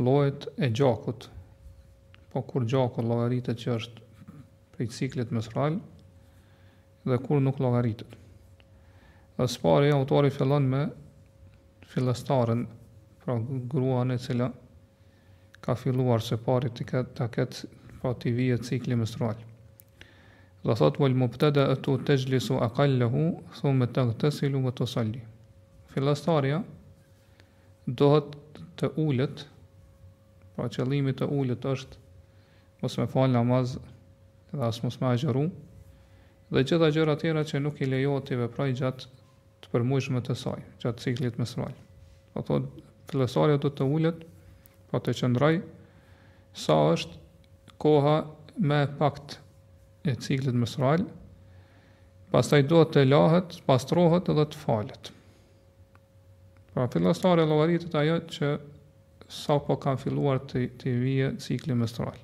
Llojet e gjakut, po kur gjaku llogaritet që është prej ciklit menstrual dhe kur nuk llogaritet. Dhe së pari autori fillon me fillestaren, pra gruan e cila ka filluar së pari të ketë të ketë pra t'i vijë cikli menstrual. Dhe thotë wal mubtada atu tajlisu aqallahu thumma taghtasilu wa tusalli. Fillestarja Duhet të ulet, pra qëllimi të ulet është mos me falë namaz dhe as mos me agjëru, dhe gjitha gjërat tjera që nuk i lejohet t'i veprojë gjatë të përmuajshmeve të saj, gjatë ciklit menstrual. Po thotë, fillestarja do të ulet, pra të qëndrojë, sa është koha më e pakët e ciklit menstrual, pastaj duhet të lahet, të pastrohet dhe të falet. Pra, fillestare llogaritet ajo që sapo ka filluar të, t'i vijë cikli menstrual.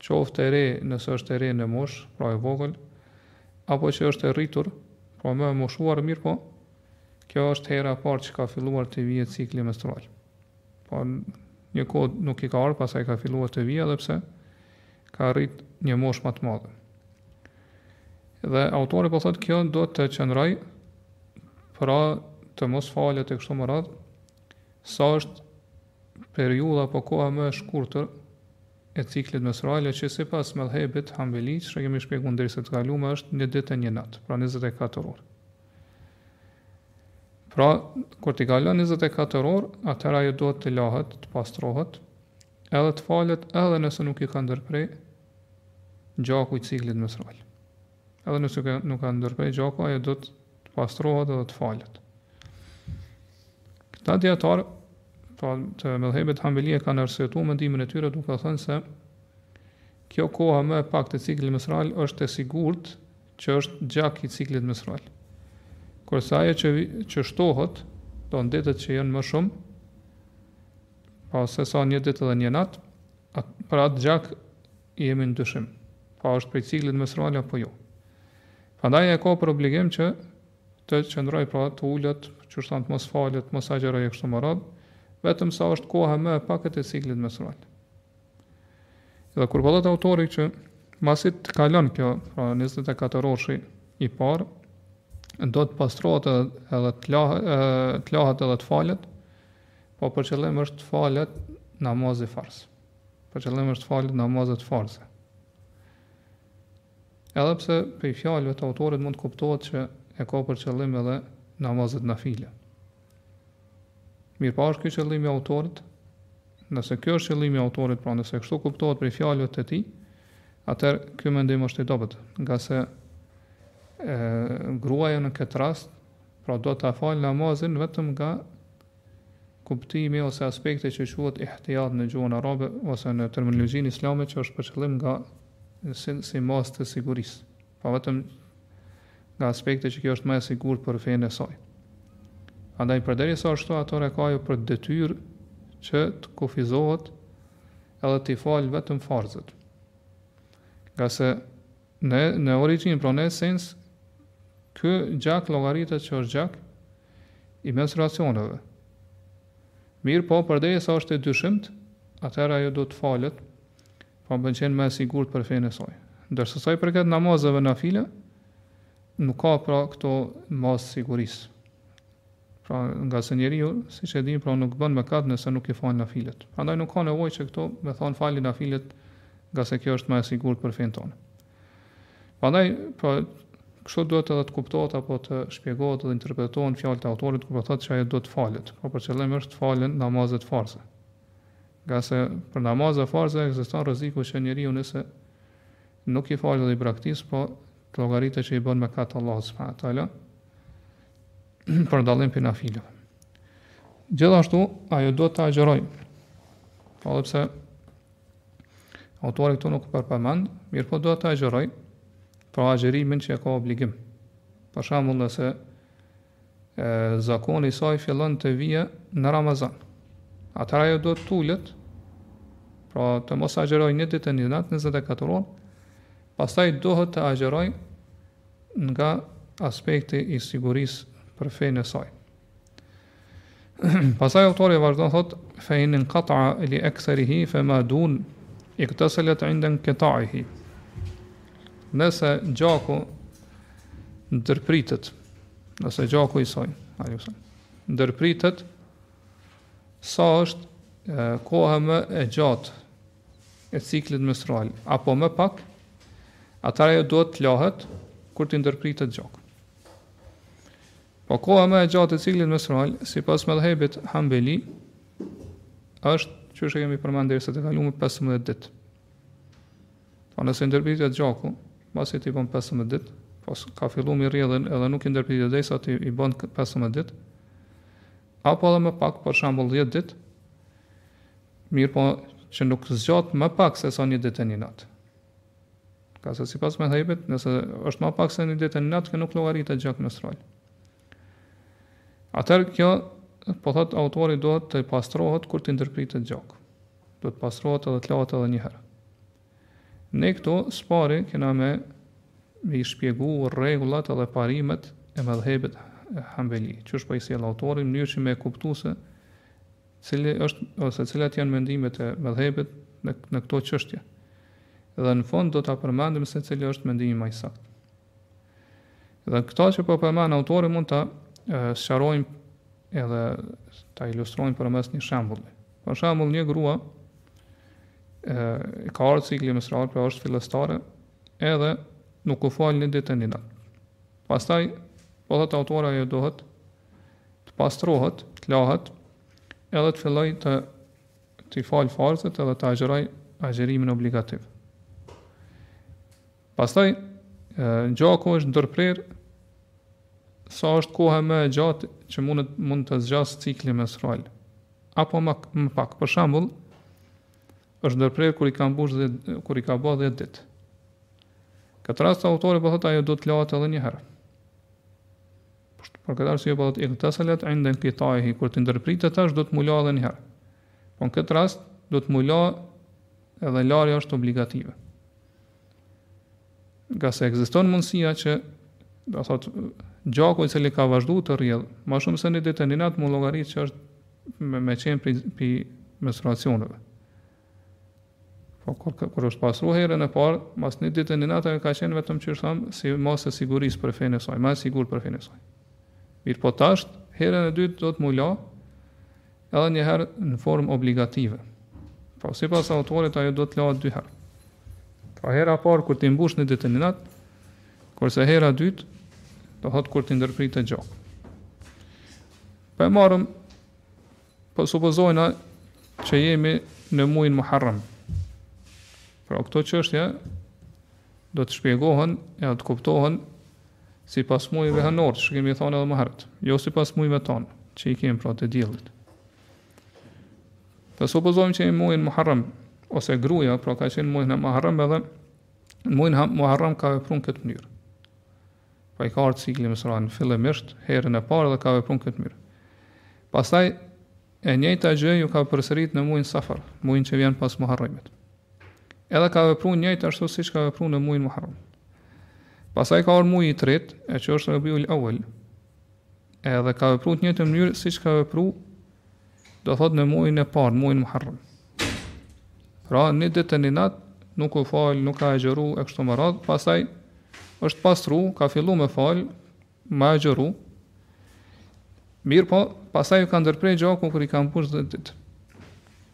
Qoftë e re nëse është e re në moshë, pra e vogël, apo që është e rritur, pra më e moshuar, mirëpo, kjo është hera e parë që ka filluar t'i vijë cikli menstrual. Po, një kohë nuk i ka ardh, pastaj ka filluar t'i vijë, edhe pse ka arrit një moshë më të madhe. Dhe autori po thotë kjo do të qëndrojë pra të mos falet e kështu me radhë, sa është periudha apo koha më e shkurtër e ciklit menstrual që sipas medhhebit Hanbeli, që kemi shpjeguar në derset e kaluara është një ditë e një natë, pra 24 orë. Pra, kur të kalon 24 orë, atëherë ajo duhet të lahet, të pastrohet, edhe të falet edhe nëse nuk i ka ndërprerë gjaku i ciklit menstrual. Edhe nëse nuk ka ndërprerë gjaku, ajo duhet të pastrohet dhe të falet. Këta dijetarë, pra të medhhebit hanbeli e kanë arsyetu mendimin e tyre duke thënë se kjo koha më e pakët e ciklit menstrual është e sigurt që është gjak i ciklit menstrual. Kurse ajo që, që shtohet, domethënë ditët që janë më shumë, pra sesa një ditë dhe një natë, pra atë gjak Jemi në dyshim, a është prej ciklit menstrual apo jo. Prandaj e ka për obligim që të qëndrojë pra të ulet, që është të mos falet, mos agjërojë e kështu me radhë, vetëm sa është koha më e pakët e ciklit menstrual. Dhe kur po flet pra autori që mbasi të kalon kjo, pra 24 orëshi i parë, do të pastrohet edhe të lahet, të lahet edhe të falet, po për qëllim është të falet namazi farz. për qëllim është t'i falë namazet farze. Edhe pse prej fjalëve të autorit mund të kuptohet që e ka për qëllim edhe namazet nafile. Mirëpo po është ky qëllimi autorit, nëse ky është qëllimi autorit, pra nëse kështu kuptohet prej fjalëve të tij, atëherë ky mendim është i dobët, ngase e, gruaja në këtë rast, pra do ta falë namazin vetëm nga Kuptimi ose aspekti që quhet ihtijat në gjuhën arabe ose në terminologjinë islame që është për qëllim nga si masë e sigurisë, pra vetëm nga aspekti që kjo është më e sigurt për fenë e saj. Andaj përderisa ashtu atëherë e ka ajo për detyrë që të kufizohet edhe t'i falë vetëm farzet. Ngase në në origjinë, pra në esencë, ky gjak llogaritet që është gjak i menstruacioneve. Mirëpo, përderisa është e dyshimtë, atëherë ajo duhet të falet, pra për me qenë më e sigurt për fenë e saj. Ndërsa sa i përket namazeve nafile, nuk ka pra këtë masë sigurisë. Pra ngase njeriu, siç e dimë, pra nuk bën mëkat nëse nuk i fal nafilet. Prandaj nuk ka nevojë që këtu me thënë fali nafilet, ngase kjo është më e sigurt për fenë tonë. Prandaj, pra, kështu duhet edhe të kuptohet apo të shpjegohet dhe interpretohen fjalët e autorit kur po thotë se ajo do të falet. Po për qëllim është t'i falë namazet farze. Ngase për namazet farze ekziston rreziku që njeriu nëse nuk i fal dhe i braktis, pra llogaritet që i bën mëkat Allahut subhanahu wa taala për dallim prej nafileve. Gjithashtu ajo do të agjërojë. Po edhe pse Autori këtu nuk po e përmend, mirëpo duhet të agjërojë, pra agjerimin që e ka obligim. Për shembull nëse zakoni i saj fillon të vijë në Ramazan. Atëherë ajo duhet të ulet, pra të mos agjëroj një ditë një natë, 24 orë, pastaj duhet të agjërojë nga aspekti i sigurisë për fenë e saj. Pastaj autori vazhdon thotë, fe in inkata'a li ektherihi, fe ma dun, igteselet inde inkita'ihi. Nëse gjaku ndërpritet, nëse gjaku i saj, ndërpritet, sa është koha më e gjatë e ciklit menstrual apo më pak, atëherë ajo duhet të lahet kur t'i ndërpritet gjak. Po koha më e gjatë e ciklit menstrual, sipas medhhebit Hanbeli, është, qysh e kemi përmend dersin e kaluar 15 ditë. Po nëse ndërpritet gjaku, pasi t'i bën 15 ditë, po ka filluar me rrjedh edhe nuk i ndërpritet derisa t'i bën 15 ditë, apo edhe më pak, për shembull 10 ditë, mirëpo që nuk zgjat më pak se sa një ditë e një natë. Ngase sipas medhhebit, nëse është ma pak se një ditë e natë, kjo nuk llogaritet gjak menstrual. Atëherë kjo, po thot autori do të pastrohet kur të ndërpritet gjaku. Do të pastrohet edhe të lahet edhe njëherë. Ne këto, së pari, kena me me i shpjegu regullat edhe parimet e medhhebit Hanbeli, qysh po i sjell autori, në mënyrë që me kuptu se Cili është ose cilat janë mendimet e medhhebit në në këto çështje? Dhe në fund do ta përmendim se cili është mendimi më i saktë. Dhe këtë që po përmend autori mund ta sqarojmë edhe ta ilustrojmë përmes një shembulli. Për shembull, një grua i ka ardhur cikli menstrual, pra është fillestare, edhe nuk u fal një ditë e një natë. Pastaj, po thot autori ajo duhet të pastrohet, të lahet, edhe të fillojë të t'i falë farzet edhe të agjërojë agjerimin obligativ. Pastaj gjaku është ndërprerë sa është koha më e gjatë që mund të mund të zgjasë cikli menstrual. Apo më, më pak, për shembull, është ndërprerë kur i ka mbush dhe kur i ka bë 10 ditë. Këtë rast autori po thotë ajo do të lahet edhe një herë. Për këtë arsye po thotë igtasalat inda inqitaihi, kur të ndërpritet tash do me u la edhe një herë. Po në këtë rast do me u la edhe larja është obligative. Ngase ekziston mundësia që do thot gjaku i cili ka vazhdu të rrjedhë, ma shumë se një ditë e një natë me u llogarit qysh me, me qenë prej prej menstruacioneve. Po kur, kur është pastru herën e parë, mas një ditë një natë ka qenë vetëm qysh thamë si masë e sigurisë për fenë e saj, ma e sigurt për fenë e saj. Mirëpo tash, herën e dytë do me u la, edhe një herë në formë obligative. Po sipas autorit, ajo do të lahet dy herë. Po hera parë, kur t'i mbush një ditë një natë, kurse hera e dytë, do thotë kur t'i ndërpritet gjaku. Po e marrim Po supozojmë që jemi në mujin Muharrem. Pra këto çështje do të shpjegohen e do të kuptohen sipas mujve hënorë, qysh kemi thonë edhe më herët, jo sipas mujve tanë, që i kemi pra të diellit. Dhe supozojmë që jemi në mujin Muharrem, ose gruja, pra ka qenë në mujin Muharrem edhe në mujin Muharrem ka vepru në këtë mënyrë. Po i ka ardhur cikli menstrual fillimisht, herën e parë dhe ka vepruar në këtë mënyrë. Pastaj e njëjta gjë ju ka përsërit në muajin Safar, muajin që vjen pas Muharremit. Edhe ka vepruar njëjtë ashtu siç ka vepruar në muajin Muharrem. Pastaj ka ardhur muaji i tretë, e që është Rabiul Awal. Edhe ka vepruar në njëjtën mënyrë siç ka vepruar Do thot në muajin e parë, muajin Muharram. Pra një ditë e një natë nuk u fal, nuk ka agjëru e kështu me radh, pastaj është pastru, ka filluar me fal, me agjëru. Mirëpo, pastaj iu ka ndërpre gjaku kur i ka mbush 10 ditë.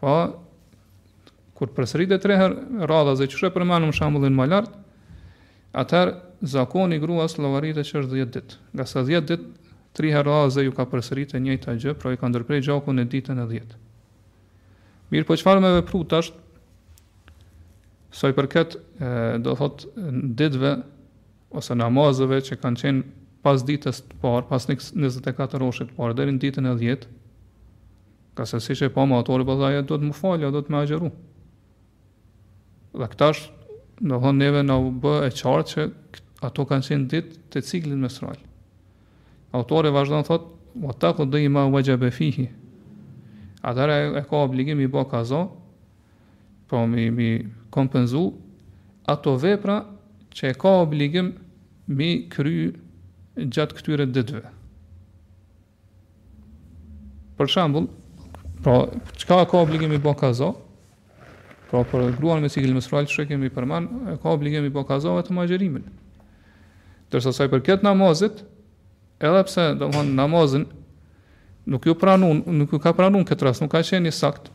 Po, kur përsëritet tri herë radhazi qysh e përmendëm shembullin më lartë, atëherë zakoni i gruas llogaritet që është dhjetë ditë. Ngase dhjetë ditë, tri herë radhazi ju ka përsërit e njëjta gjë, pra i ka ndërpre gjaku në ditën e dhjetë. Mirëpo çfarë me vepru tash, sa i përket, do thot, ditëve, ose namazeve që kanë qenë pas ditës së parë, pas njëzet e katër orëshit të parë, deri në ditën e dhjetë, ngase siç e pamë autori, pra duhet me u fal, duhet me agjëru. Edhe tash, domethënë neve na u bë e qartë që ato kanë qenë ditë të ciklit menstrual. Autori vazhdon e thotë, ue takdi ma uexhebe fihi, atëherë e ka obligim m'i bo kaza, po mi mi kompenzu ato vepra që e ka obligim mi kry gjatë këtyre ditëve. Për shembull, pra, çka ka obligim m'i bo kaza, pra, për gruan me cikël menstrual që kemi përmend, e ka obligim me bo kaza vetëm agjërimin. Ndërsa sa i përket namazit, edhe pse, domethënë, namazin, nuk ju pranu, nuk ju ka pranu në këtë rast, nuk ka qenë i saktë,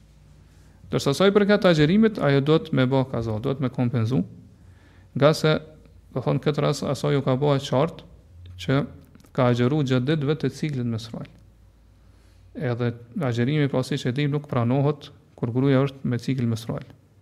Ndërsa sa i përket agjërimit, ajo duhet me bë kaza, duhet me kompenzu, ngase, domethënë në këtë rast, asaj ju ka bë e qartë që ka agjëru gjatë ditëve të ciklit menstrual. Edhe agjërimi pasi që e dimë nuk pranohet kur gruaja është me cikël menstrual.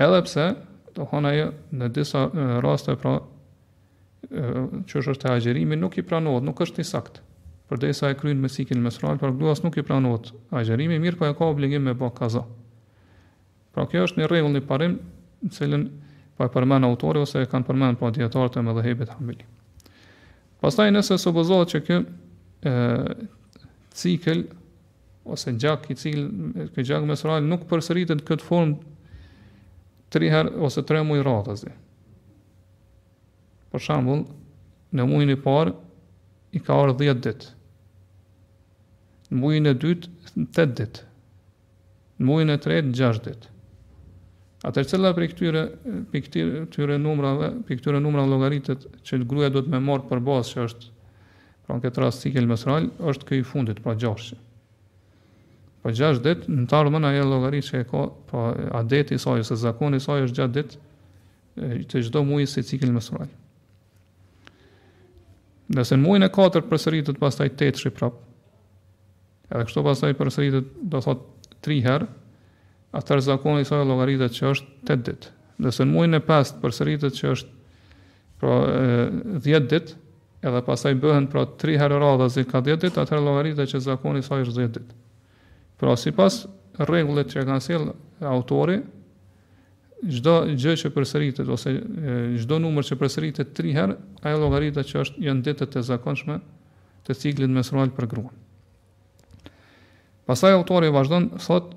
Edhe pse, domethënë ajo në disa raste pra siç është te agjërimi nuk i pranohet, nuk është i saktë. Përderisa e kryen me cikël menstrual, pra gruas nuk i pranohet agjërimi, mirëpo e ka obligim me bë kaza. Pra kjo është një rregull një parim, të cilin po e përmend autori, ose e kanë përmend pra dijetarët e medhhebit hanbeli. Pastaj nëse supozohet që ky cikël ose gjak i ciklit ky gjak menstrual nuk përsëritet në këtë formë tri herë ose tre muaj rradhazi. Për shembull, në muajin e parë i ka ardhur 10 ditë. Në muajin e dytë 8 ditë. Në muajin e tretë 6 ditë. Atëherë cila prej këtyre, këtyre numrave, prej këtyre numrave llogaritet që gruaja duhet me marrë për bazë që është Pra në këtë rast cikël menstrual është ky i fundit, pra 6. Po 6 ditë në të ardhmen ajo llogarit që e ka, pra adeti i saj ose zakoni i saj është gjashtë ditë të çdo muaji si cikël menstrual. Nëse në muajin e katërt përsëritet pastaj 8-shi prapë. Edhe kështu pastaj përsëritet do thotë 3 herë. Atëherë zakoni i saj llogaritet që është 8 ditë. Nëse në muajin e pestë përsëritet që është Pra dhjetë ditë, edhe pastaj bëhen pra tri herë radhazi ka dhjetë ditë, atëherë llogaritet që zakoni i saj është dhjetë ditë. Pra sipas rregullit që e kanë sjellë autori, çdo gjë që përsëritet, ose çdo numër që përsëritet tri herë, ajo llogaritet që është janë ditët e zakonshme të ciklit menstrual për gruan. Pastaj autori vazhdon, thotë,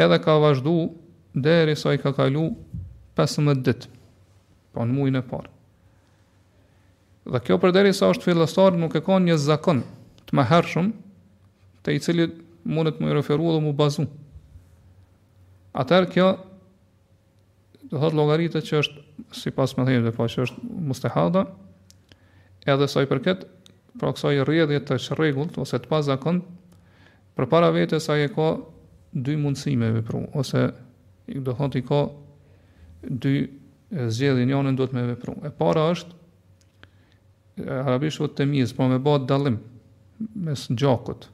Edhe ka vazhdu derisa i ka kalu 15 ditë, po në mujin e parë. Dhe kjo përderisa është fillestare nuk e ka një zakon të mëhershëm te i cili mundet m'iu referu edhe m'u bazu. Atëherë kjo do të thotë llogaritet që është sipas medhhebit po që është mustehada edhe sa i përket pra kësaj rrjedhje të çrregullt ose të pazakontë përpara vetes ajo i ka dy mundësi me vepru ose i do thotë i ka dy zgjedhje njërin duhet me vepru e para është arabisht temjiz, pra me bë dallim mes gjakut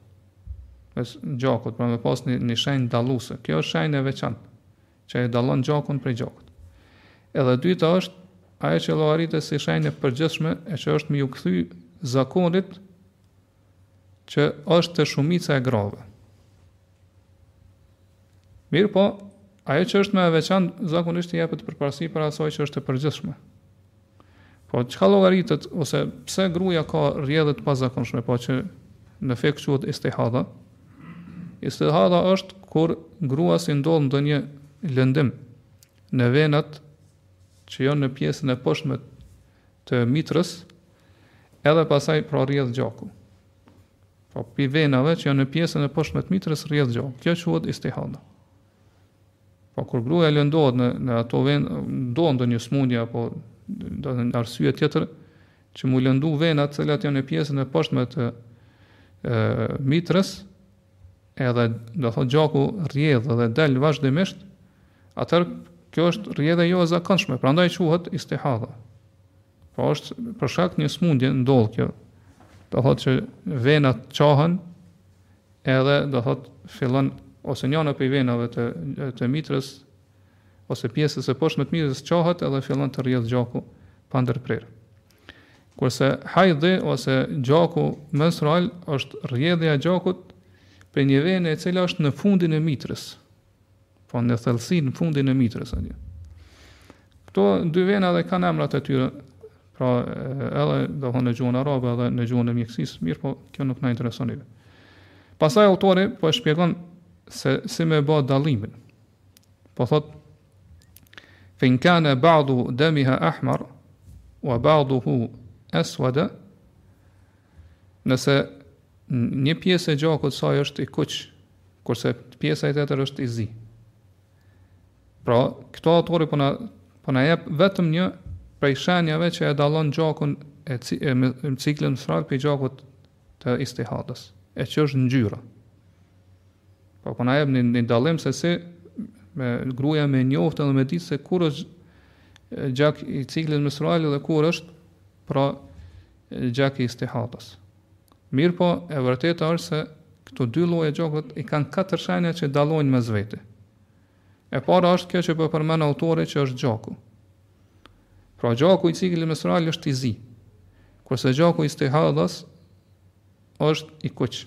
mes gjakut pra me pas një, një shenjë dalluse kjo është shenjë e veçantë që e dallon gjakun prej gjakut. Edhe e dyta është ajo që llogaritet si shenjë e përgjithshme e që është me iu kthy zakonit që është te shumica e grave. Mirëpo, ajo që është më e veçantë, zakonisht i jepet përparësi para asaj që është e përgjithshme. Po çka llogaritet ose pse gruaja ka rrjedhje të pazakonshme, po që në fe quhet istihadha. Istihadha është kur gruas i ndodh ndonjë lëndim në venat që janë në pjesën e poshtme të mitrës, edhe pastaj pra rrjedh gjaku. Po pi venave që janë në pjesën e poshtme të mitrës rrjedh gjaku. Kjo quhet istihadha. Po kur gruaja lëndohet në në ato vend, do ndonjë smundje apo do të thënë arsye tjetër që m'u lëndu venat të cilat janë në pjesën e poshtme të e, mitrës, edhe do thotë gjaku rrjedh dhe del vazhdimisht, atëherë kjo është rrjedhë jo e zakonshme, prandaj quhet istihadha. Po është për shkak një smundje ndodh kjo. Do thotë që venat çahen Edhe, do thotë, fillon ose njana prej venave të të mitrës ose pjesës së poshtme të mitrës çahet edhe fillon të rrjedh gjaku pa ndërprerë. Kurse hajdhi ose gjaku menstrual është rrjedhja e gjakut prej një vene e cila është në fundin e mitrës, Po në thellësi në fundin e mitrës atje. Këto dy vena edhe kanë emrat e tyre, pra edhe do thonë në gjuhën arabe edhe në gjuhën e mjekësisë, mirëpo kjo nuk na intereson neve. Pastaj autori po e shpjegon se si me ba dallimin. Po thot Fe in kane ba'du demiha ahmar Wa ba'duhu eswada Nëse një pjesë e gjakut saj është i kuq kurse pjesa e tjetër është i zi. Pra, këtu autori po na po na jep vetëm një prej shenjave që e dallon gjakun e, ci, e, e ciklit menstrual prej gjakut të istihadës, e që është ngjyra. Po po na jep një, një dallim se si me gruaja me njoftë dhe me ditë se kur është gjak i ciklit menstrual dhe kur është pra gjak i istihadës. Mirëpo, e vërteta është se këto dy lloje gjakut i kanë katër shenja që dallojnë mes vete. E para është kjo që po përmend autori që është gjaku. Pra gjaku i ciklit menstrual është i zi, kurse gjaku i istihadhës është i kuq.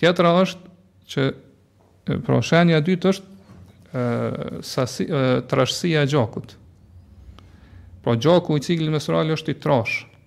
Tjetra është që pra shenja e dytë është ë sasi trashësia e gjakut. Pra gjaku i ciklit menstrual është i trashë.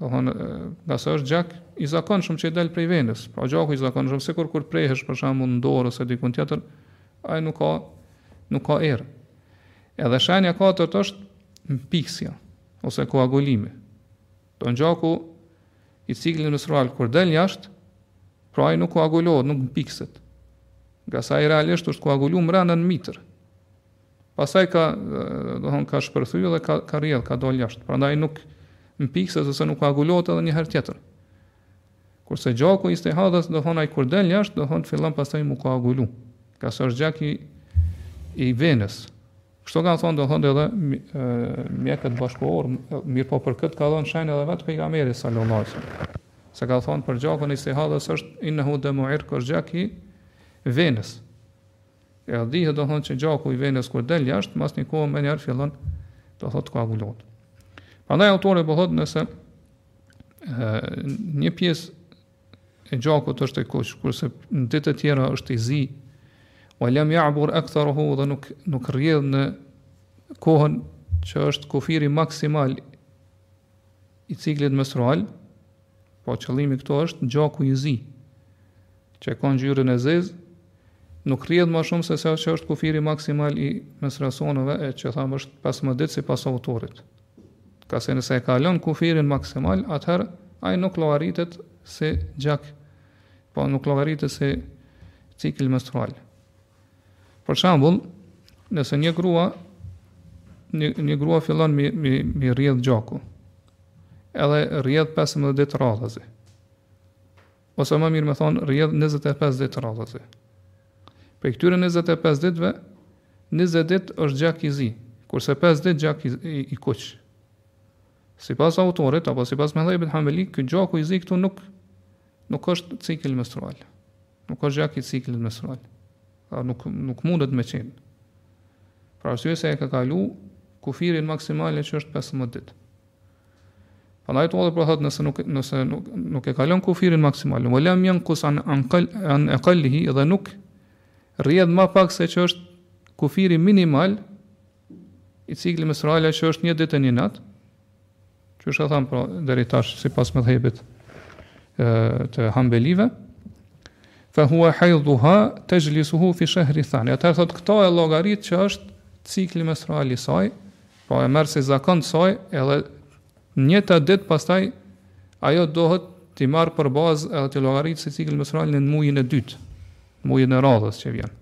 Do thonë, ngase është gjak i zakonshëm që i del prej venës. Pra gjaku i zakonshëm sikur kur prehesh për shembull në dorë ose diku tjetër, ai nuk ka nuk ka erë. Edhe shenja e katërt është mpiksja ose koagulimi. Do thonë gjaku i ciklit menstrual kur del jashtë, pra ai nuk koagulohet, nuk mpikset. Ngase ai realisht është koagulu mbrenda në mitër. Pastaj ka, do thonë, ka shpërthy dhe ka, ka rrjedh, ka dal jashtë. Prandaj nuk mpikset ose nuk koagulohet edhe një herë tjetër. Kurse gjaku i istihadhës, do thonë, ai kur del jashtë, do thonë, fillon pastaj m'u koagulu. Ngase është gjak i, i venës. Kështu kanë thonë, do thonë, edhe mjekët bashkëkohorë, mirëpo për këtë ka dhonë shenjë edhe vetë pejgamberi sallallahu alaihi wasallam. Se ka thonë për gjakun e istihadës është innehu demu irq është gjak i venës. E a dihet do thonë që gjaku i venës kur del jashtë, mas një kohe menjëherë fillon do thotë koagulohet. Prandaj autori po thotë nëse e, një pjesë e gjakut është e kuq, kurse në ditë të tjera është i zi, ue lem ja'bur ektherahu dhe nuk, nuk rrjedh në kohën që është kufiri maksimal i ciklit menstrual, Po qëllimi këtu është gjaku i zi, që e ka ngjyrën e zezë, nuk rrjedh më shumë se sa që është kufiri maksimal i menstruacioneve e që thamë është 15 ditë sipas autorit. Ngase nëse e kalon kufirin maksimal, atëherë ai nuk llogaritet si gjak, po nuk llogaritet si cikël menstrual. Për shembull, nëse një grua një, një grua fillon me i me i me i rrjedh gjaku. Edhe rrjedh 15 ditë radhazi. Ose më mirë me thënë rrjedh 25 ditë radhazi. Prej këtyre 25 ditëve, 20 ditë është gjak i zi, kurse 5 ditë gjak i, i, i kuq. Sipas autorit apo sipas medhhebit hanbeli, ky gjaku i zi këtu nuk nuk është cikël menstrual. Nuk është gjak i ciklit menstrual. Pra nuk nuk mundet me qenë. Për arsye se e ka kalu kufirin maksimal që është 15 ditë. Prandaj autori po thotë nëse nuk nëse nuk nuk e kalon kufirin maksimal, ue lem jenkus an an ekal an ekal-lihi dhe nuk rrjedh më pak se që është kufiri minimal, I ciklit menstrual që është një ditë e një natë, siç e thamë pra deri tash sipas medhhebit të hambelive, fa hua hajdhuha texhlisuhu fi shehri thani. Atëherë thotë këta e llogarit që është cikli menstrual i saj, pra e merr si zakon të saj, edhe në ato ditë pastaj, ajo duhet t'i marrë për bazë edhe t'i llogarit si cikël menstrual në muajin e dytë, në muajin e radhës që vjen.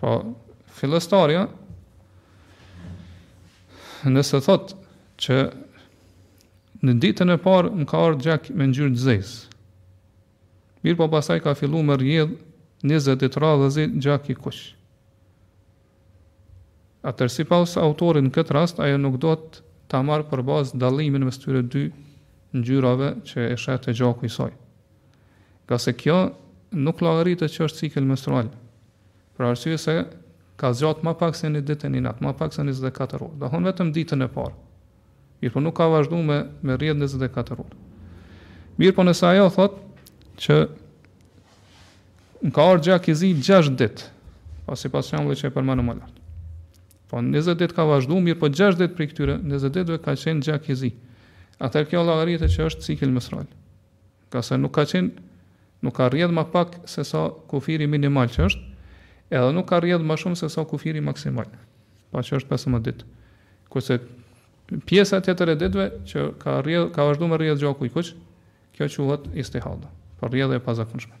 Po, fillestarja, nëse thotë që në ditën e parë më ka ardhë gjak me ngjyrë të zezë, mirëpo pastaj ka fillu me rrjedh njëzet ditë radhazi gjak i kuq. Atëherë sipas autorit në këtë rast, ajo nuk duhet ta marrë për bazë dallimin mes këtyre dy ngjyrave që e sheh te gjaku i saj. Ngase kjo nuk llogaritet që është cikël menstrual. Për arsye se ka zgjatë më pak se një ditë e një natë, më pak se 24 orë. Do thonë vetëm ditën e parë. Mirëpo nuk ka vazhdu me, me rrjedh 24 orë. Mirëpo nëse ajo thotë që më ka ardhë gjak i zi 6 ditë, pra po sipas shembullit që e përmendëm më lartë. Po 20 ditë ka vazhdu, mirëpo 6 ditë prej këtyre, 20 ditëve ka qenë gjak i zi. Atëherë kjo llogaritet që është cikël menstrual. Ngase nuk ka qenë, nuk ka rrjedhë ma pak se sa kufiri minimal që është, edhe nuk ka rrjedhë ma shumë se sa kufiri maksimal, po që është 15 ditë. Kurse pjesa tjetër e ditëve që ka rrjedhë, ka vazhdu me rrjedhë gjaku i kuq, kjo quhet istihada, po rrjedhje e pazakonshme.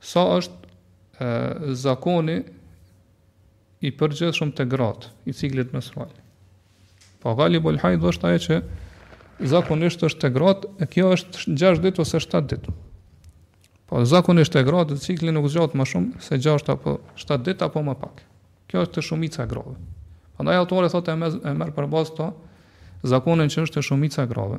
Sa është e, zakoni i përgjithshëm te gratë, i ciklit menstrual. Po galibul hajd është ajo që zakonisht është te gratë, e kjo është 6 ditë ose 7 ditë. Po zakonisht te gratë cikli nuk zgjat ma shumë se 6 apo 7 ditë apo më pak. Kjo është te shumica e grave. Prandaj autori thotë e, e merr për bazë këtë zakonin që është te shumica e grave.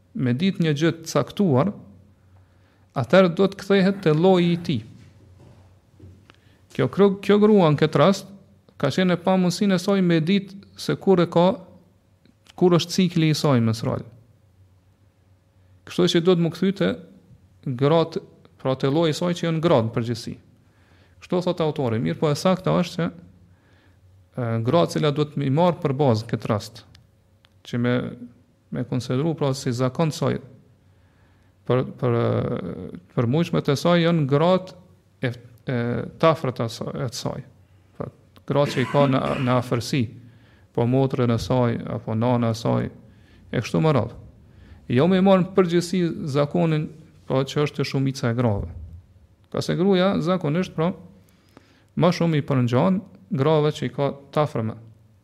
me ditë një gjë të caktuar, atëherë do të kthehet te lloji i tij. Kjo kjo grua në këtë rast ka qenë në pamundësinë e saj me ditë se kur e ka kur është cikli i saj menstrual. Kështu që do të kthehet te gratë, pra te lloji i saj që janë gratë në përgjithësi. Kështu thot autori, mirëpo e saktë është se gratë që duhet me marr për bazë në këtë rast që me Me konsideru pra si zakon të saj, për, për, përmujshmet e saj, janë gratë e, e afërta të saj. Pra, gratë që i ka në, në afërsi, po motra e saj, apo nana e saj, e kështu me radhë. Jo me marrë në përgjithësi zakonin, pra që është te shumica e grave. Ngase gruja, zakonisht, pra, ma shumë i përngjan grave që i ka t'afërme,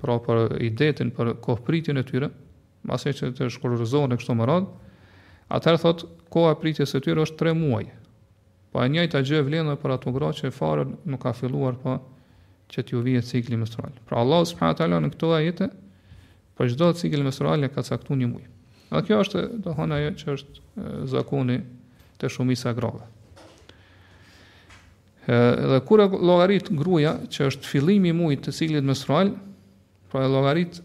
pra për idetin për kohëpritjen e tyre, mbasi që të shkurorëzohen e kështu me radhë, atëherë thot koha e pritjes së tyre është tre muaj. Po e njëjta gjë vlen edhe për ato gra që fare nuk ka filluar po që t'u vijë cikli menstrual. Pra Allah subhanahu wa taala në këto ajete për çdo cikël menstrual e ka caktuar një muaj. Dhe kjo është domethënë ajo që është zakoni te shumica e grave. Dhe kur e llogarit gruaja që është fillimi i muajit të ciklit menstrual, pra e llogarit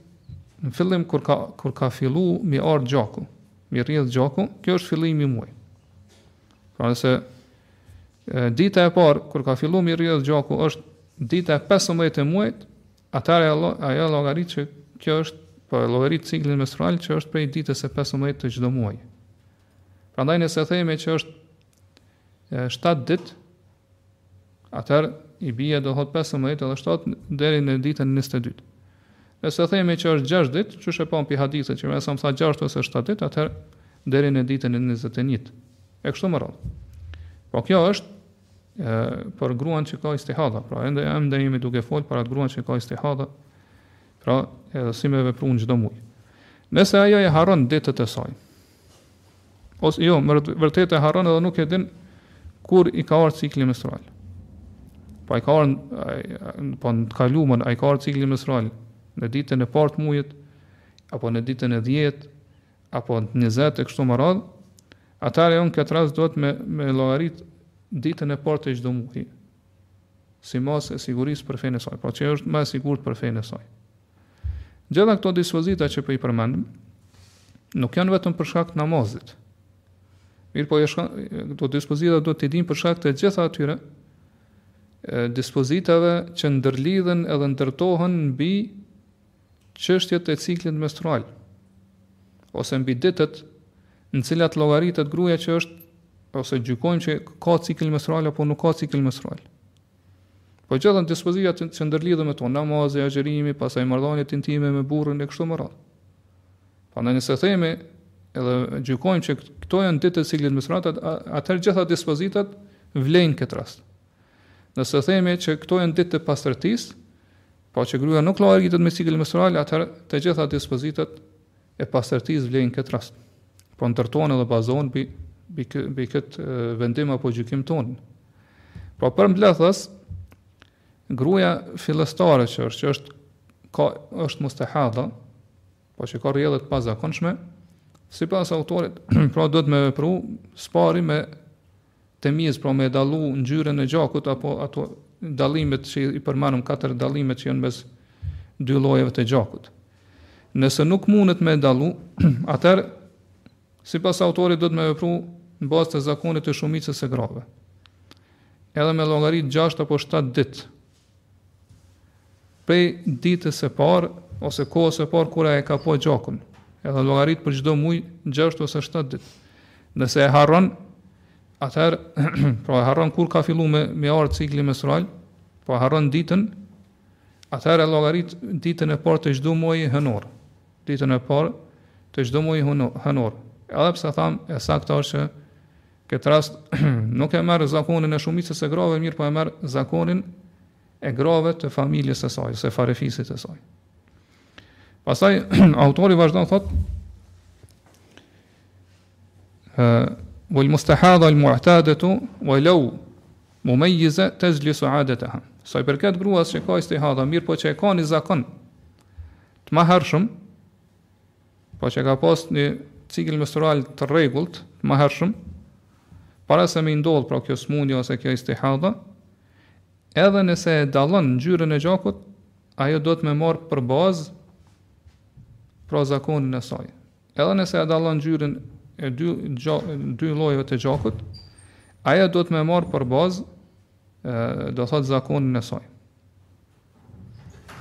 në fillim kur ka kur ka fillu mi ardh gjaku, mi rrjedh gjaku, kjo është fillimi i muajit. Pra nëse dita e parë kur ka fillu mi rrjedh gjaku është dita e 15 e muajit, atëherë ajo ajo llogarit që kjo është po e llogarit ciklin menstrual që është prej ditës së 15 të çdo muaji. Prandaj nëse themi që është 7 ditë, atër i bia domethënë 15 edhe 7 deri në ditën 22. Nëse themi që është 6 ditë, siç e pamë prej hadithit që na tha 6 ose 7 ditë, atër deri në ditën 21. E kështu me radhë. Po kjo është e, për gruan që ka istihada, pra ende e mdhe jemi duke folë për atë gruan që ka istihada, pra edhe si me vepru në çdo muj. Nëse ajo e harron ditët e saj, Ose jo, me të vërtetë e harron edhe nuk e din kur i ka ardhur cikli menstrual. Pra a i ka ardhur pra në të kaluar, a i ka ardhur cikli menstrual në ditën e parë të muajit apo në ditën e 10 apo në 20 e kështu me radhë, atëherë në këtë rast duhet me e llogarit ditën e parë të çdo muaji. Si masë e sigurisë për fenë e saj, pra që është më e sigurt për fenë e saj. Gjitha këto dispozita që po i përmendim nuk janë vetëm për shkak të namazit. Mirëpo këto dispozita duhet t'i dimë për shkak të gjitha atyre dispozitave që ndërlidhen edhe ndërtohen mbi çështjet e ciklit menstrual ose mbi ditët në cilat llogaritet gruaja që është ose gjykojmë që ka cikël menstrual apo nuk ka cikël menstrual. Po gjitha dispozitat që, që ndërlidhen me to, namazi, agjerimi, pastaj marrëdhaniet intime me burrin e kështu me radhë. Pra nëse themi, edhe gjykojmë që këto janë ditë të ciklit menstrual, atëherë gjitha dispozitat vlejnë këtë rast. Nëse themi që këto janë ditë të pastërtisë, pra që gruja nuk llogaritet me cikël menstrual, atëherë të gjitha dispozitat e pastërtisë vlejnë këtë rast. Pra ndërtohen edhe bazohen mbi, mbi, mbi këtë vendim apo gjykim tonin. Pra përmbledhtas, gruja fillestare që është, që është, ka, është mustahada, pra që ka rrjedhje të pazakonshme, sipas autorit, pra duhet me vepru, së pari me temjiz, pra me e dallu ngjyrën e gjakut apo ato dallimet që i përmendëm katër dallimet që janë mes dy llojeve të gjakut. Nëse nuk mundet me e dallu, atëherë sipas autorit duhet me vepru në bazë të zakonit të shumicës së grave. Edhe me llogarit 6 apo 7 ditë Prej ditës së parë ose kohës së parë kur ajo e ka pa gjakun, edhe e llogarit për çdo muaj gjashtë ose shtatë ditë. Nëse e harron, atëherë pra e harron kur ka fillu me me ardh cikli menstrual, po e harron ditën, atëherë e llogarit ditën e parë të çdo muaji hënor. Ditën e parë të çdo muaji hënor. Edhe pse thamë e sakta është që Këtë rast nuk e merr zakonin e shumicës së grave, mirëpo e merr zakonin e grave të familjes së saj, ose farefisit të saj. Pastaj autori vazhdon thotë wal mustahada al mu'tadatu wa law mumayyiza tajlisu adataha. Sa i përket gruas që ka istihada, mirëpo që e ka një zakon të ma hershëm, Pra që ka pas një cikël menstrual të rregullt, të mahershëm, para se me i ndodh pra kjo smundje ose kjo istihada, edhe nëse e dallon ngjyrën e gjakut, ajo duhet me marr për bazë pra zakonin e saj. Edhe nëse e dallon ngjyrën e dy dy llojeve të gjakut, ajo duhet me marr për bazë do thot zakonin e saj.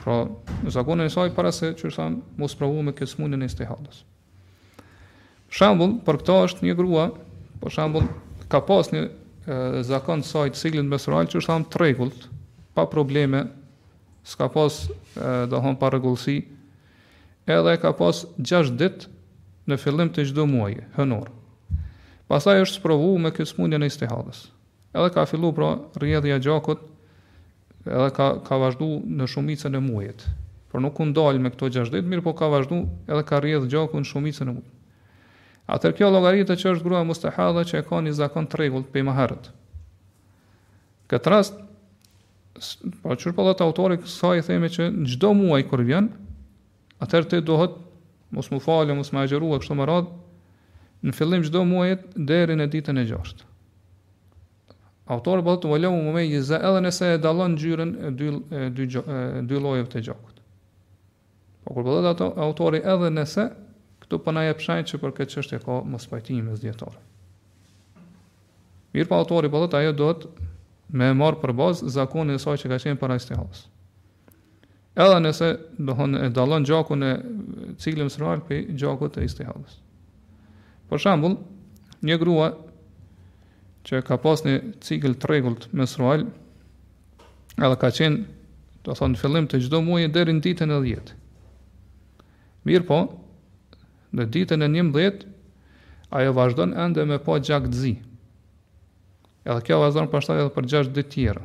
Pra, në zakonin e saj para se që thamë me u sprovu me këtë smundjen e istihadës. Shembull, për këtë është një grua, për shembull, ka pas një e, zakon të saj të ciklit menstrual që është thamë t'rregullt, pa probleme, s'ka pas domethënë pa rregullsi, edhe ka pas 6 ditë në fillim të çdo muaji, hënor. Pastaj është sprovu me këtë smundjen e istihadës. Edhe ka fillu pra rrjedhja e gjakut edhe ka ka vazhdu në shumicën e muajit. Por nuk u ndal me këto 6 ditë, mirëpo ka vazhdu edhe ka rrjedh gjaku në shumicën e muajit. Atër kjo llogaritet që është grua mustehada që e ka një zakon të rregullt pi ma herët. Këtë rast po çu po thotë autori sa i themi që në çdo muaj kur vjen Atëherë të dohet mos me u falë, mos me agjëru kështu me radh në fillim çdo muaji deri në ditën e 6. Autori po thotë ve lau mumejjize edhe nëse e dallon ngjyrën e dy e dy e dy llojeve të gjakut. Po kur po thotë ato autori edhe nëse këtu po na jep shenjë që për këtë çështje ka mospajtim mes dijetarëve. Mirpo autori po thotë ajo dohet me marr për bazë zakonin e saj që ka qenë para istihadës. Edhe nëse domethënë e dallon gjakun e ciklit menstrual pi gjakut të istihadës. Për shembull, një grua që ka pas një cikël të rregullt menstrual, edhe ka qenë, domethënë në fillim të çdo muaji deri në ditën e 10. Mirëpo, në ditën e 11 ajo vazhdon ende me pa gjak të zi. Edhe kjo vazhdon pastaj edhe për 6 ditë tjera.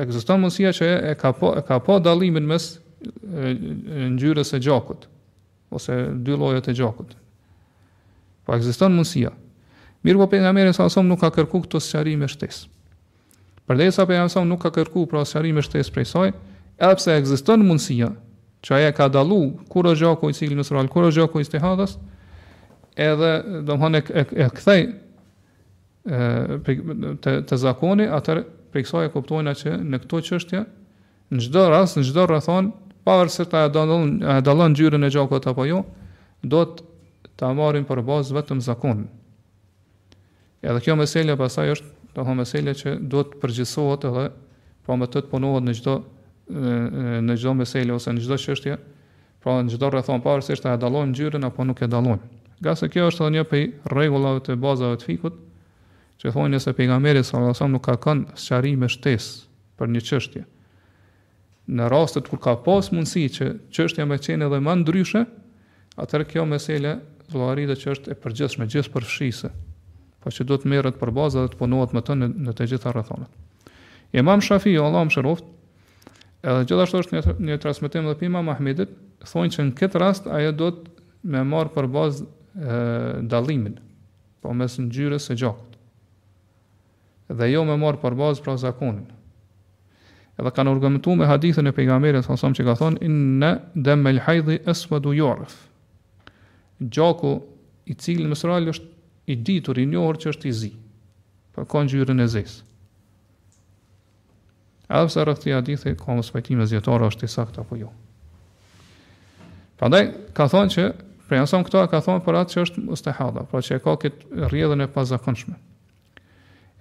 Ekziston mundësia që e ka po e ka po dallimin mes ngjyrës së gjakut ose dy llojet e gjakut. Po ekziston mundësia. Mirëpo pejgamberi sa nuk ka kërku këto sqarime shtesë. Përderisa pejgamberi sa nuk ka kërku pra sqarime shtesë prej saj, edhe pse ekziston mundësia që ajo ka dallu kur është gjaku i ciklit menstrual, kur është gjaku i istihadës, edhe domethënë e, e, e ktheu të, të zakoni, atër pi kësaj e kuptojna që në këto çështje, në çdo rast, në çdo rrethanë, pavarësisht a e dallon, e dallon ngjyrën e gjakut apo jo, dohet ta marrim për bazë vetëm zakonin. Edhe kjo mesele pastaj është, do thot mesele që dohet të përgjithsohet edhe, pra me të të punohet në çdo, në çdo mesele ose në çdo çështje, Pra në çdo rrethanë pavarësisht a e dallojmë ngjyrën apo nuk e dallojmë. Ngase kjo është edhe një prej rregullave të bazave të fikhut, që thonë nëse pejgamberi sallallahu alajhi wasallam nuk ka kërku sqarim shtesë për një çështje. Në rastet kur ka pas mundësi që çështja me qenë edhe më ndryshe, atëherë kjo mesele llogaritet që është e përgjithshme, gjithëpërfshirëse, pra që do të merret për bazë dhe të punohet me të në, në të gjitha rrethanat. Imam Shafi, Allahu e mëshiroftë, Edhe gjithashtu është një, një transmitim edhe prej imam Ahmedit, thonë që në këtë rast ajo duhet me marrë për bazë dallimin, pra mes ngjyrës së gjakut, dhe jo me marrë për bazë pra zakonin. Edhe kanë argumentu me hadithin e pejgamberit, alejhi selam që ka thonë, inne demel hajdi esvedu juraf. Gjaku i ciklit menstrual është i ditur, i njohur që është i zi, pra e ka ngjyrën e zezë. Edhe pse rreth këtij hadithi ka mospajtim mes dijetarëve a është i saktë apo jo. Prandaj ka thonë që pejgamberi alejhi selam këtë e ka thonë për atë që është mustahada, pra që e ka këtë rrjedhën e pazakonshme.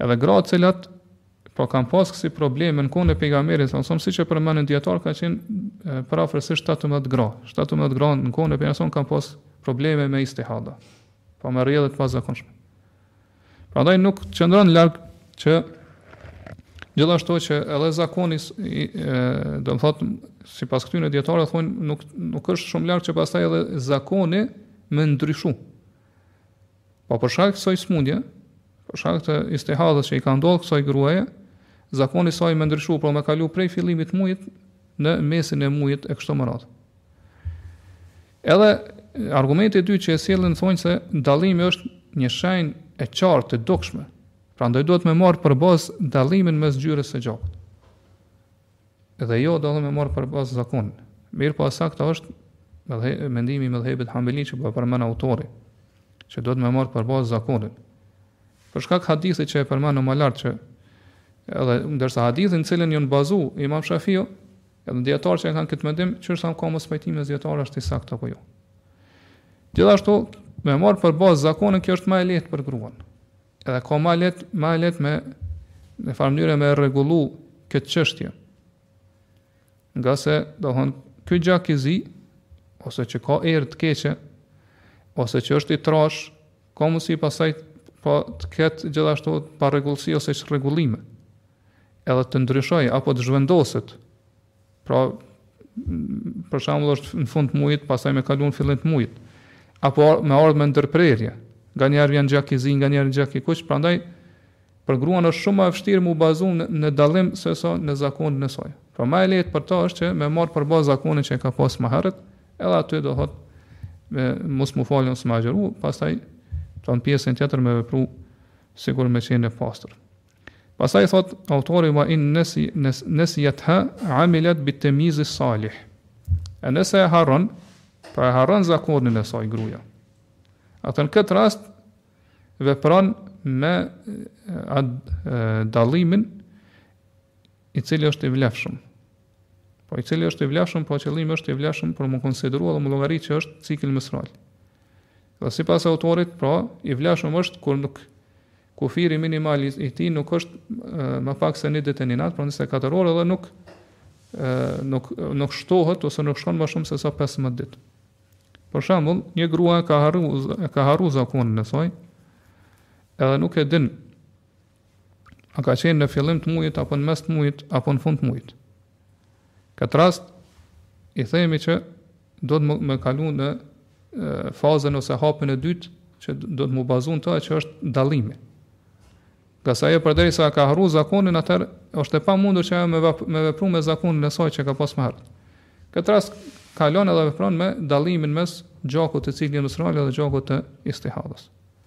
Edhe gratë të cilat po kanë pas kësi probleme në kohën e pejgamberit, alejhi selam siç e përmendin dijetarët, ka qenë përafërsisht 17 gra. 17 gra në kohën e pejgamberit kanë pas probleme me istihada, pra me rrjedhë të pazakonshme. Prandaj nuk qëndron larg që gjithashtu që edhe zakoni domethënë sipas këtyre dijetarëve thonë nuk nuk është shumë larg që pastaj edhe zakoni me ndryshu. Po për shkak të kësaj smundje, për shkak të istihadës që i ka ndodhur kësaj gruaje, zakoni i saj me ndryshu, po me kalu prej fillimit të muajit në mesin e muajit e kështu me radhë. Edhe argumenti i dytë që e sjellin thonë se dallimi është një shenjë e qartë e dukshme. Prandaj duhet me marrë për bazë dallimin mes ngjyrës së gjakut. Dhe jo duhet me marrë për bazë zakonin. Mirëpo e sakta është medh, mendimi i medhhebit hanbeli që po përmend autori, që duhet me marrë për bazë zakonin. Për shkak të hadithit që e përmendëm ma lart që edhe ndërsa hadithi në të cilin janë bazu imam Shafiu, Edhe dijetarët që kanë këtë mendim, siç thamë ka mospajtim mes dijetarëve a është i saktë apo jo. Gjithashtu, me marrë për bazë zakonin kjo është më e lehtë për gruan. Edhe ka më lehtë, më e lehtë me njëfarë mënyre me rregullu këtë çështje. Ngase, domethënë, ky gjak i zi, ose që ka erë të keqe, ose që është i trashë, ka mundësi pastaj prapë të ketë gjithashtu parregullsi ose çrregullime. edhe të ndryshoj apo të zhvendoset. Pra, për shembull është në fund të mujit, pastaj me kalu në fillim të mujit. Apo me ardh me ndërprerje. Nganjëherë vjen gjak i zi, nganjëherë gjak i kuq, prandaj për gruan është shumë më e vështirë m'u bazu në, në dallim sesa në zakonin e saj. Pra më e lehtë për të është që me marr për bazë zakonin që e ka pas më herët, edhe aty do thotë me mos u falë ose me agjëru, pastaj tanë pjesën tjetër me vepru sikur me qenë e pastër. Pastaj thotë autori wa in nasi, nasiyatha amilat bi tamyiz as salih. E nëse e harron, pra e harron zakonin e saj gruaja. Atëherë në këtë rast vepron me dallimin i cili është i vlefshëm. Po i cili është i vlefshëm, po qëllimi është i vlefshëm për me konsideru dhe me llogarit që është cikël menstrual. Dhe sipas autorit, pra, i vlefshëm është kur nuk Kufiri minimal i i tij nuk është më pak se një ditë e një natë, pra njëzet e katër orë dhe nuk nuk nuk shtohet ose nuk shkon më shumë sesa 15 ditë. Për shembull, një grua e ka harru e ka harru zakonin e saj, edhe nuk e din a ka qenë në fillim të mujit apo në mes të mujit apo në fund të mujit. Këtë rast i themi që duhet me kalu në fazën ose hapin e dytë që duhet m'u bazu n'to që është dallimi. Ngase ajo përderisa ka harru zakonin, atëherë është e pamundur që ajo me, vap, me vepru me zakonin e saj që e ka pas më herët. Këtë rast kalon edhe vepron me dallimin mes gjakut të ciklit menstrual edhe gjakut të istihadës.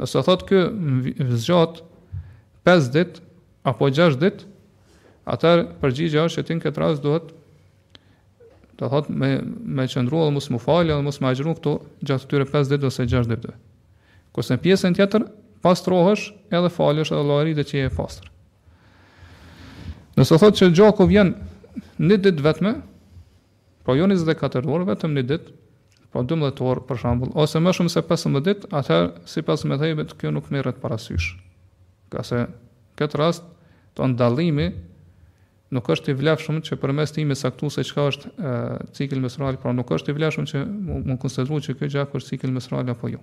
Nëse thotë ky zgjat 5 ditë apo 6 ditë, atëherë përgjigja është që ti në këtë rast duhet do thotë me me qëndru edhe mos m'u falë edhe mos me agjëru këto gjatë këtyre 5 ditëve ose 6 ditëve. Kurse në pjesën tjetër pastrohesh edhe falesh edhe llogarit që je e pastër. Nëse thotë që gjaku vjen një ditë vetëm, Po jo njëzet e katër orë, vetëm një ditë, po dymbëdhjetë orë për shembull, ose më shumë se pesëmbëdhjetë ditë, atëherë sipas medhhebit kjo nuk merret parasysh. Ngase këtë rast tanë dallimi nuk është i vlefshëm që përmes tij me caktu se çka është e, cikël menstrual, pra nuk është i vlefshëm që mund të konsiderohet që kjo gjak është cikël menstrual apo jo.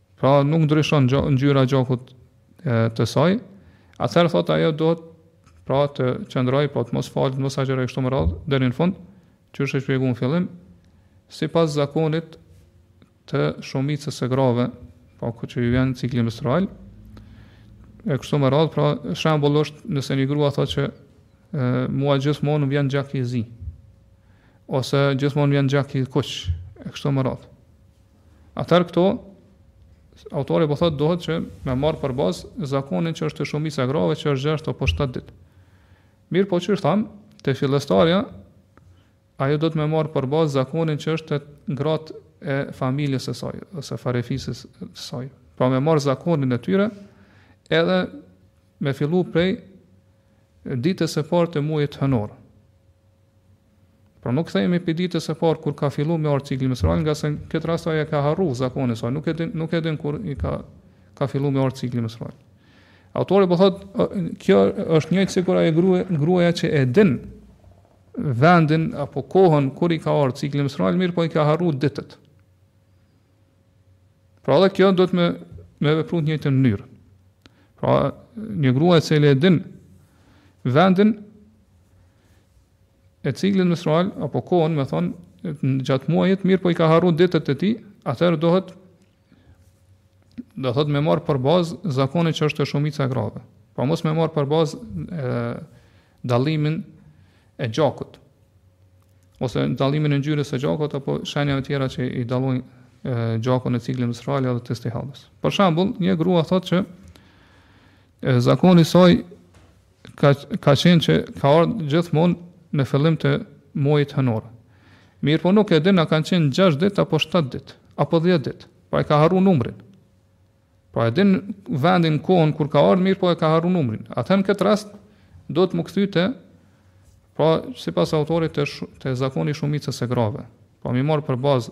Pra nuk ndryshon ngjyra e gjakut të saj, atëherë thotë ajo do të pra të qëndrojë, pra të mos falet, mos agjërojë e kështu me radhë, deri në fund, që është shpjegu në fillim, sipas zakonit të shumicës së grave, pra kur që ju vjen cikli menstrual, e kështu me radhë, pra shembull është nëse një grua thotë që e, mua gjithmonë më vjen gjak i zi, ose gjithmonë më vjen gjak i kuq, e kështu me radhë. Atëherë këto, autori po thotë dohet që me marr për bazë zakonin që është te shumica grave që është gjashtë apo shtatë ditë. Mirëpo qysh thamë, te fillestarja, ajo dohet me marr për bazë zakonin që është te gratë e familjes së saj, ose farefisit së saj. Pra me marr zakonin e tyre, edhe me fillu prej ditës së parë të mujit hënor. Pra nuk kthehemi pe ditës së parë kur ka filluar me ardh cikli menstrual, ngase këtë rast ajo e ka harruar zakonin e saj, nuk e din nuk e din kur i ka ka filluar me ardh cikli menstrual. Autori po thotë, kjo është njëjtë sikur ajo gruaja, gruaja që e din vendin apo kohën kur i ka ardhur cikli menstrual, mirëpo i ka harruar ditët. Pra edhe kjo dohet me, me vepru njëjtën mënyrë. Pra një grua e cila e din vendin, e ciklit menstrual apo kohën, me thanë, gjatë muajit mirëpo i ka harruar ditët e tij, atëherë dohet domethënë me marr për bazë zakonin që është te shumica e grave. Pa mos me marr për bazë dallimin e gjakut ose dallimin e ngjyrës së gjakut apo shenjave tjera që i dallojnë gjakun e ciklit menstrual apo të istihadës. Për shembull, një grua thotë që zakoni i saj ka ka qenë që ka ardhur gjithmonë në fillim të muajit hënor. Mirëpo nuk e din a kanë qenë 6 ditë apo 7 ditë, apo 10 ditë. Pra e ka harru numrin. Pra e din vendin kohën kur ka ardhur, mirëpo e ka harru numrin. Atëherë në këtë rast dohet m'u kthy te pra sipas autorit te, sh te zakoni shumicës së grave. Pra me marr për bazë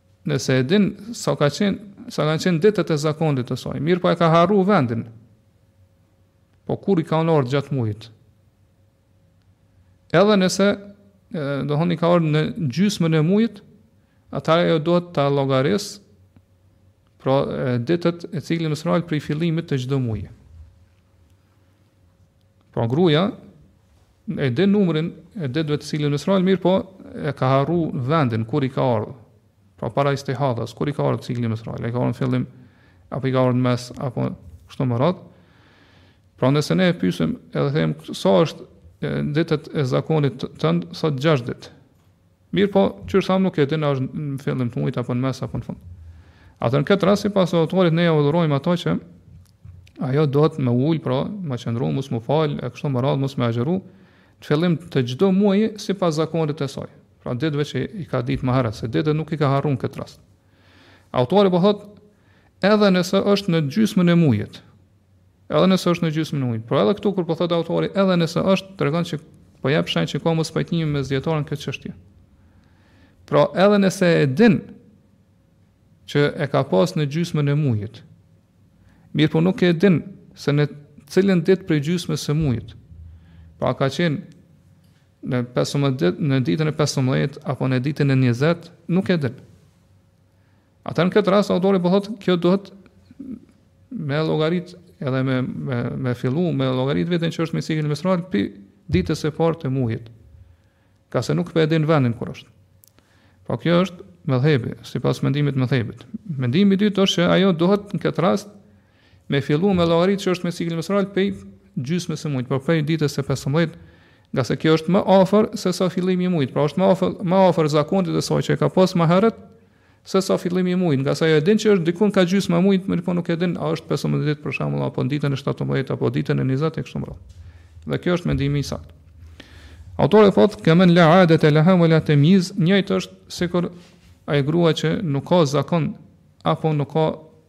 Nëse e din sa ka qenë, sa kanë qenë ditët e zakonit të saj, mirëpo e ka harru vendin, po kur i kanë ardh gjatë mujit, edhe nëse thotë: honi ka ardh në gjysmën e mujit, atëherë ajo dohet ta llogaris, pra ditët e ciklit menstrual prej fillimit të çdo muji. Pra po, gruja e di numrin e ditëve të ciklit menstrual, mirëpo e ka harru vendin, kur i ka ardh, pra para istihadës, kur i ka ardh cikli menstrual, i ka ardh në fillim, apo i ka ardh në mes, apo kështu me radhë, pra nëse ne e pysim edhe themi, sa është ditët e zakonit tëndë, thotë gjashtë ditë, Mirëpo, qysh thamë nuk e din a është në fillim të muajit apo në mes apo në fund. Atëherë në këtë rast sipas autorit ne ja urdhërojmë ato që ajo dohet me u ul, pra, me qëndru, mos me fal, e kështu me radhë mos me agjëru, në fillim të çdo muaji sipas zakonit të saj. Pra ditëve që i ka ditë më herët, se ditët nuk i ka harruar në këtë rast. Autori po thotë, edhe nëse është në gjysmën e muajit, Edhe nëse është në gjysmën e mujit. Por edhe këtu kur po thotë autori, edhe nëse është, tregon që po jep shenjë që ka mospajtim mes dietarëve këtë çështje. Pra edhe nëse e din që e ka pas në gjysmën e mujit, mirëpo nuk e din se në cilën dit prej gjysmës së mujit, pra ka qenë në 15 dit, në ditën e 15 apo në ditën e 20, nuk e din. Ata në këtë rast autori po thotë kjo duhet me llogarit edhe me me me fillu me llogarit veten që është me ciklin menstrual prej ditës së parë të muajit. Ngase nuk po e din vendin kur është. Po kjo është medhhebi, sipas mendimit të medhhebit. Mendimi i dytë është se ajo duhet në këtë rast Me fillu me llogarit që është me ciklin menstrual prej gjysmës së muajit, pra prej ditës së pesëmbëdhjetë, ngase kjo është më afër se sa fillimi i muajit, pra është më afër më afër zakonit të saj që e ka pas më herët se sa fillimi i muajit, ngase ajo e din që është diku ka gjysma e muajit, mirëpo nuk e din a është pesëmbëdhjetë ditë për shembull apo ditën e shtatëmbëdhjetë apo ditën e njëzet e kështu me radhë. Dhe kjo është mendimi i saktë. Autori thotë kemen la adet e laha wala tamyiz, njëjtë është sikur ajo grua që nuk ka zakon apo nuk ka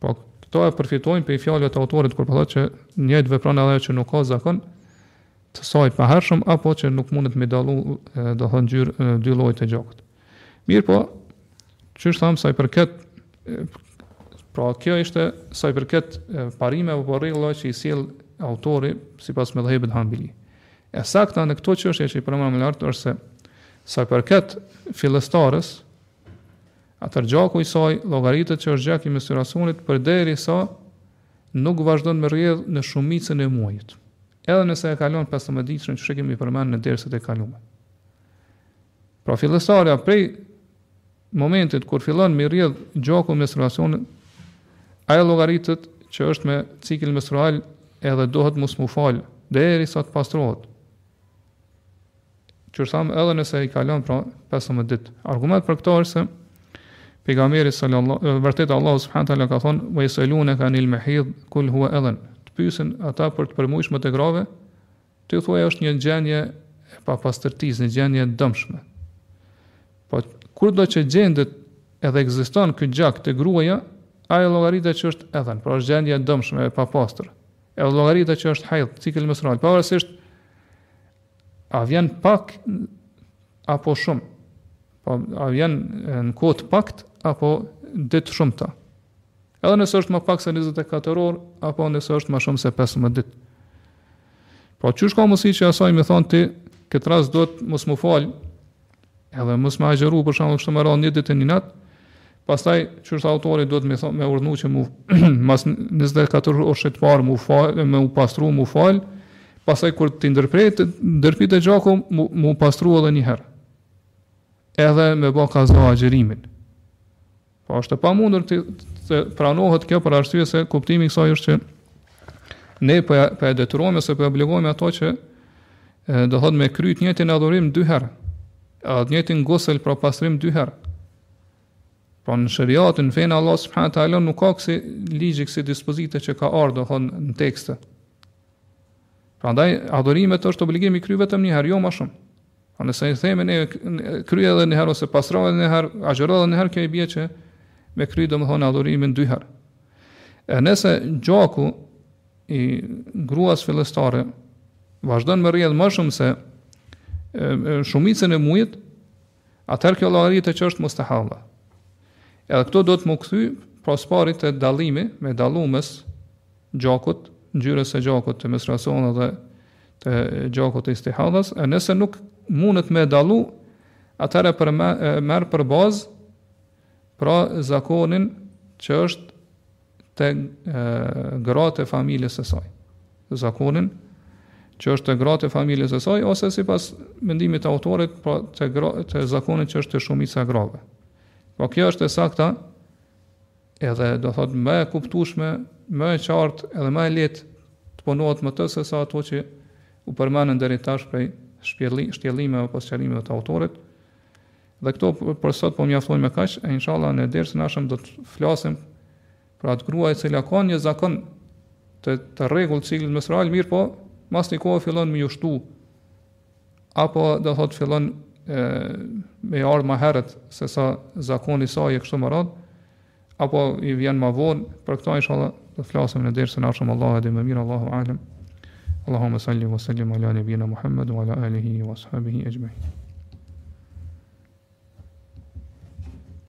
Po këto e përfitojnë prej fjalëve të autorit kur po thotë që njëjtë vepron edhe ajo që nuk ka zakon të saj mëhershëm apo që nuk mundet me dallu do thon ngjyrë dy lloj të gjakut. Mirëpo, qysh thamë sa i përket, pra kjo ishte sa i përket parimeve apo rregullave që i sjell autori sipas medhhebit hanbeli. E sakta në këto qështje që i përmendëm më lartë është se sa i përket fillestares, Atër gjaku i saj llogaritet që është gjak i menstruacionit përderisa nuk vazhdon me rrjedh në shumicën e muajit. Edhe nëse e kalon 15-ditëshin qysh kemi përmend në dersat e kaluara. Pra fillestarja prej momentit kur fillon me rrjedh gjaku i menstruacionit, ajo llogaritet që është me cikël menstrual edhe duhet mos mu fal derisa të pastrohet. Qysh thamë edhe nëse i kalon pra 15 ditë. Argument për këtë është se pejgamberi sallallahu alaihi vërtet Allahu subhanahu taala ka thonë wa yasalunaka anil mahid kul huwa adhan. Të pyesin ata për të përmujshmet të grave, ti thuaj është një gjendje e papastërtisë, një gjendje e dëmshme. Po kurdo që gjendet edhe ekziston ky gjak te gruaja, ai llogaritet që është edhen, pra është gjendje e dëmshme e papastër. E llogaritet që është hajd, cikël menstrual, pavarësisht A vjen pak apo shumë? Po a vjen në kohë të paktë apo ditë të shumta? Edhe nëse është më pak se 24 orë apo nëse është më shumë se 15 ditë. Po qysh ka mësi që asaj me than ti, këtë rast duhet mos mu fal, Edhe mos me agjëru për shembull kështu me radhë një ditë një natë. Pastaj siç thotë autori duhet me thonë me urdhnu që me mas 24 orëshit parë m'u fal, m'u pastru, m'u fal. Pastaj kur t'i ndërpret, ndërpritet gjaku m'u pastru edhe një herë. Edhe me bë kaza agjërimin. Po është e pamundur të të pranohet kjo për arsye se kuptimi i kësaj është që ne po ja po ja detyrojmë ose po ja obligojmë atë që domethënë me kryt të njëjtin adhurim dy herë. A të njëjtin gusël për pastrim dy herë. Po në sheriatin, fenë e Allahut subhanehu ve teala nuk ka kësi ligji kësi dispozite që ka ardhur domthon në tekste. Prandaj adhurimet është obligim me i kry vetëm një herë, jo ma shumë. A nëse i themi ne krye edhe një herë ose pastro edhe një herë, agjëro edhe një herë kjo i bie që me kry domethënë adhurimin dy herë. E nëse gjaku i gruas fillestare vazhdon me rrjedh ma shumë se shumicën e mujit, atëherë kjo llogaritet që është mustehada. Edhe kjo duhet m'u kthy pikësëpari te dallimi, me dallu mes gjakut, ngjyrës së gjakut të menstruacioneve dhe të gjakut të istihadës, e nëse nuk mundet me dallu, atëherë e merr për bazë pra zakonin që është te gratë e familjes së saj. Zakonin që është te gratë e familjes së saj ose sipas mendimit të autorit, pra te gra, te zakonin që është te shumica e grave. Po kjo është e sakta, Edhe do thotë më e kuptueshme, më e qartë edhe më e lehtë të punohet me të sesa ato që u përmendën deri tash prej shpjellim, shtjellimeve apo sqarimeve të autorit. Dhe kështu për sot po mjaftojnë me kaq, e inshallah në dersin e ardhshëm do të flasim për atë grua e cila ka një zakon të, të rregullt të ciklit menstrual, mirëpo, mas një kohe fillon me ju shtu Apo do thotë fillon e, me i ardhë ma herët se sa zakoni i saj e kështu me radhë, apo i vjen ma vonë, për këta inshallah do të flasim në dersin e ardhshëm Allahu e di më mirë, Allahu alem. Allahumma salli wa sallim ala nabina Muhammad wa ala alihi wa ashabihi ajma'in.